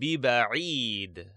ببعيد.